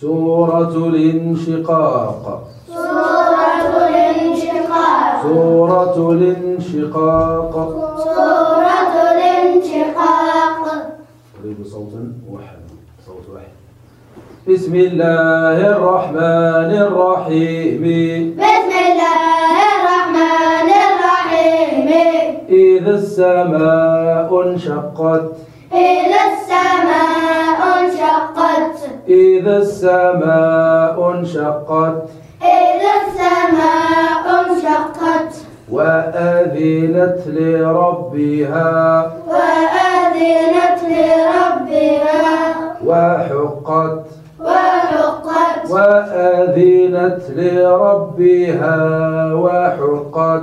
سورة الانشقاق. سورة الانشقاق. سورة الانشقاق. سورة الانشقاق. أريد صوتا واحد. صوت واحد. بسم الله الرحمن الرحيم. بسم الله الرحمن الرحيم. إذا السماء انشقت. إذا إذا السماء انشقت إذا السماء انشقت وأذنت لربها وأذنت لربها وحقت وحقت وأذنت لربها وحقت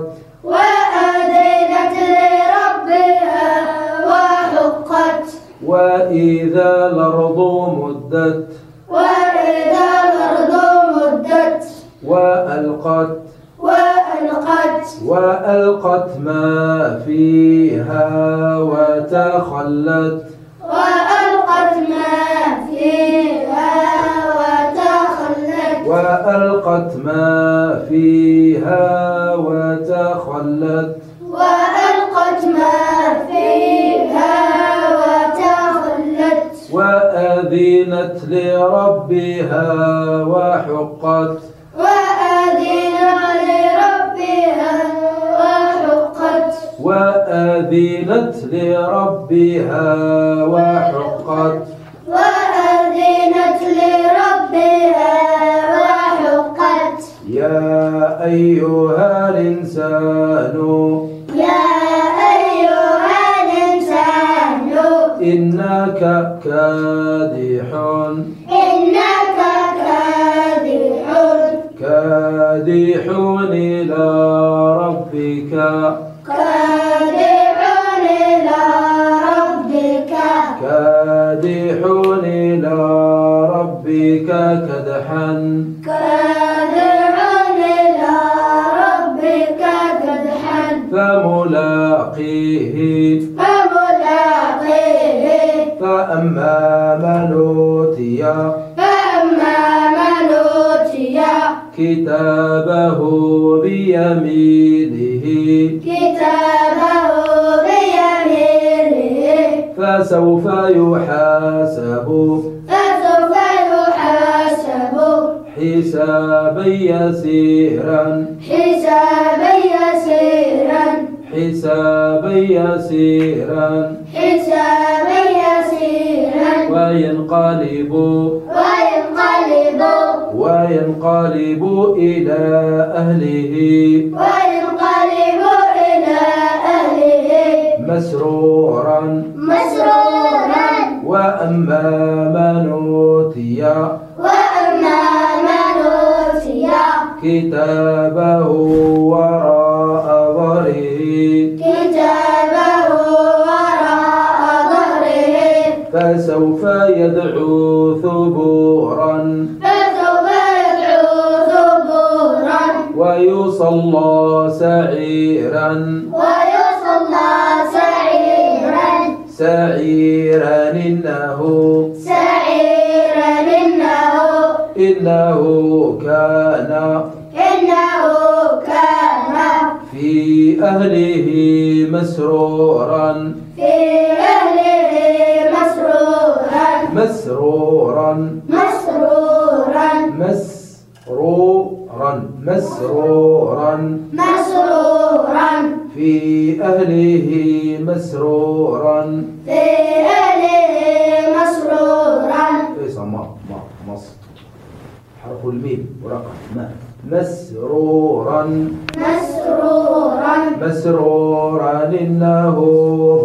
وإذا الأرض مدت وإذا الأرض مدت وألقت وألقت وألقت ما فيها وتخلت وألقت ما فيها وتخلت وألقت ما فيها وتخلت وألقت ما فيها وأذنت لربها وحقت. وأذن لربها وحقت وأذنت لربها وحقت وأذنت لربها وحقت. يا أيها الإنسان. يا إنك كادح. إنك كادح. كادح إلى ربك. كادح إلى ربك. كادح إلى ربك كدحا. كادح إلى ربك كدحا. فملاقيه فملاقيه فأما من أوتي فأما من أوتي كتابه بيمينه كتابه بيمينه فسوف يحاسب فسوف يحاسب حسابا يسيرا حسابا يسيرا حسابا يسيرا حسابا وينقلب. وينقلب. وينقلب إلى أهله. وينقلب إلى أهله. مسرورا. مسرورا. وأما من أوتي وأما من أوتي كتابه. ويصلى سعيرا. ويصلى سعيرا. سعيرا إنه. سعيرا إنه. إنه كان. إنه كان. في أهله مسرورا. مسرورا. مسرورا. في أهله مسرورا. في أهله مسرورا. ليس ما ما مص حرف الميم ورقم ما. مسرورا. مسرورا. مسرورا إنه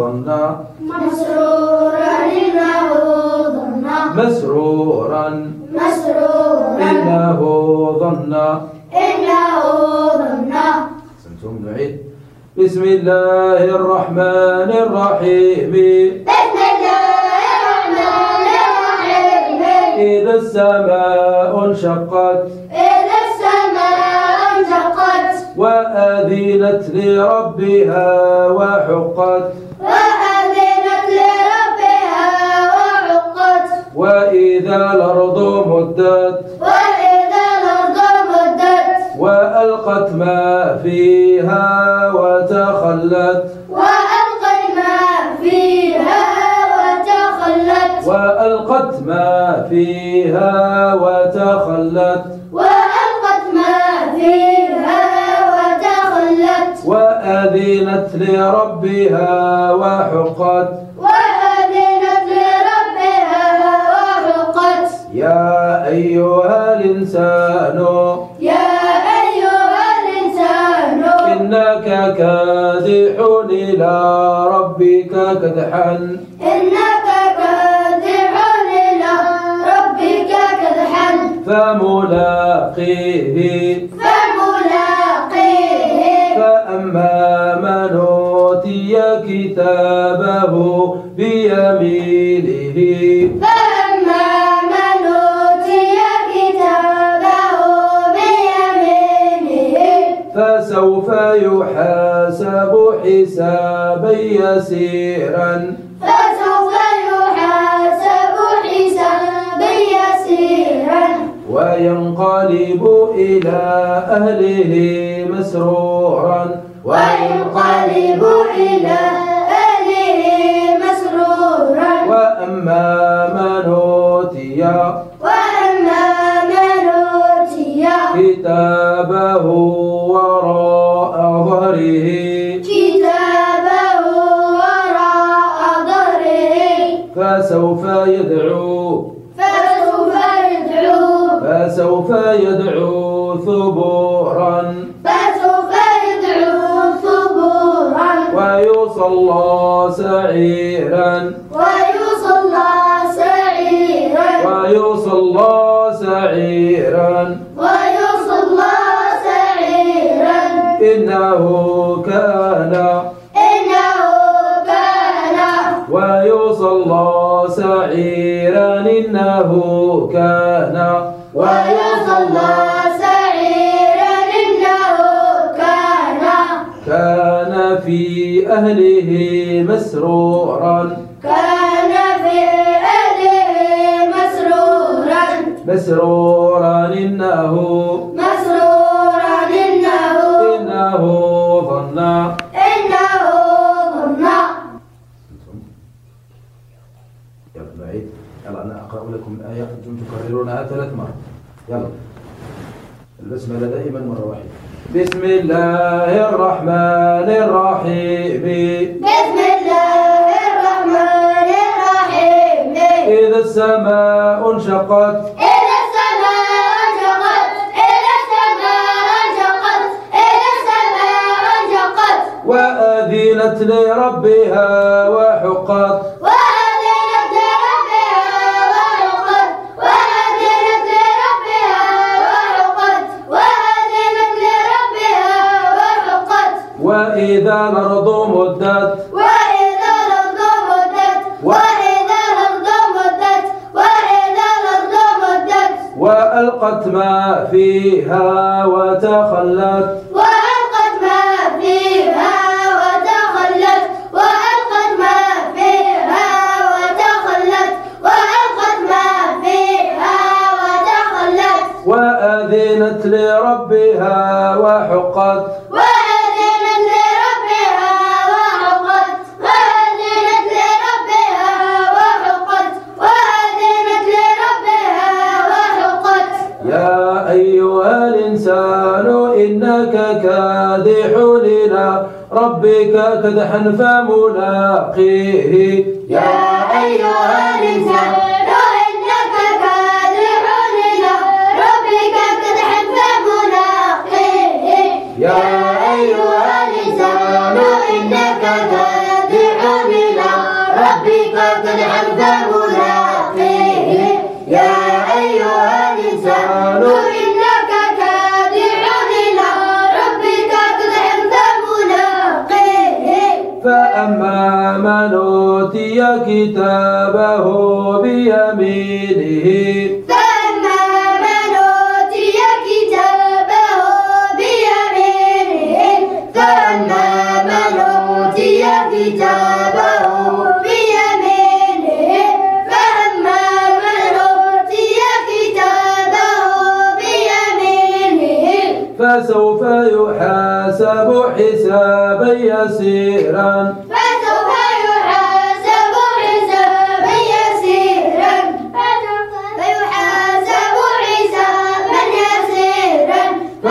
ظن. مسرورا إنه ظن. مسرورا. مسرورا. إنه ظن. سنتم نعيد بسم الله الرحمن الرحيم. بسم الله الرحمن الرحيم. إذا السماء انشقت إذا السماء انشقت وأذنت لربها وحقت وأذنت لربها وحقت وإذا الأرض مدت وإذا وألقت ما فيها وتخلت. وألقت ما فيها وتخلت. وألقت ما فيها وتخلت. وألقت ما فيها وتخلت. وأذنت لربها وحقت. وأذنت لربها وحقت. يا أيها كادح إلى ربك كدحا. إنك كادح إلى ربك كدحا. فملاقيه. فملاقيه. فأما من أوتي كتابه بيمينه. فأما من أوتي كتابه بيمينه. فسوف يحاسب حسابا يسيرا. فسوف يحاسب حسابا يسيرا. وينقلب إلى أهله مسرورا. وينقلب إلى أهله مسرورا. وأما من أوتي وأما من أوتي كتابه وراء ظهره فسوف يدعو. فسوف يدعو. فسوف يدعو ثبورا. فسوف يدعو ثبورا. ويصلى سعيرا إنه كان ويصلى سعيرا إنه كان. كان في أهله مسرورا. كان في أهله مسرورا. مسرورا إنه مسرورا إنه إنه ظن إنه ظن يلا بعيد. يلا أنا أقرأ لكم الآية. أنتم تكررونها ثلاث مرات. يلا. البسملة دائما مرة واحدة. بسم الله الرحمن الرحيم. بسم الله الرحمن الرحيم. إذا السماء انشقت. إذا السماء انشقت. إذا السماء انشقت. إذا السماء انشقت. وأذنت لربها وحقت. وأذنت وإذا الأرض مدت. وإذا الأرض مدت. وإذا الأرض مدت. وإذا الأرض مدت. وألقت ما فيها وتخلت. وألقت ما فيها وتخلت. وألقت ما فيها وتخلت. وألقت ما فيها وتخلت. وأذنت لربها وحقت. إنك كادح إلى ربك كدحا فملاقيه. يا أيها الإنسان يا أيها الإنسان فأما من أوتي كتابه بيمينه. فأما يحاسب حسابا كتابه فأما كتابه فسوف يحاسب حسابا يسيرا.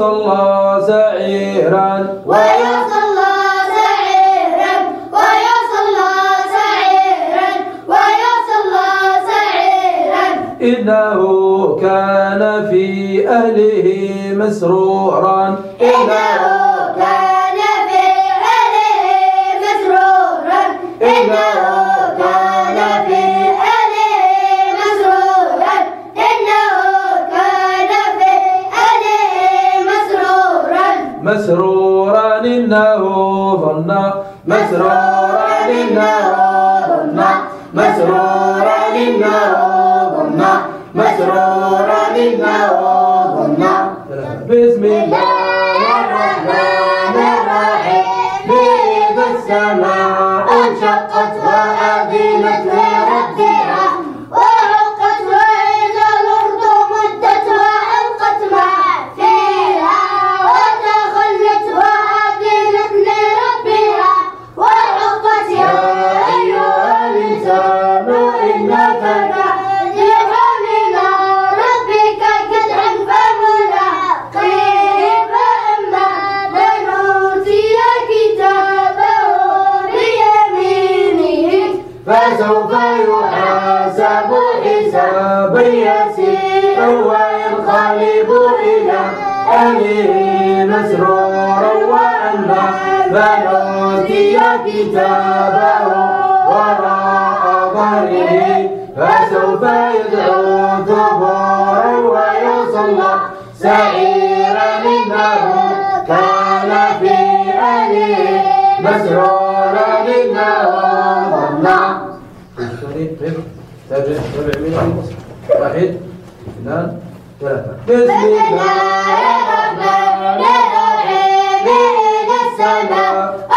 ويصلى سعيرا. ويصلى سعيرا ويصلى سعيرا ويصلى سعيرا. إنه كان في أهله مسرورا. إنه مسرورا إنه ظن مسرورا إنه ظن مسرورا إنه ظن بسم الله الرحمن الرحيم إذا السماء انشقت فسوف يحاسب حسابا يسيرا وينقلب إلى أهله مسرورا وأما من أوتي كتابه وراء ظهره. فسوف يدعو ثبورا ويصلى سعيرا إنه كان في أهله. مسرورا إنه تابع. تابع من المصحف واحد اثنان ثلاثة. بسم الله. الرحمن الرحيم السماء.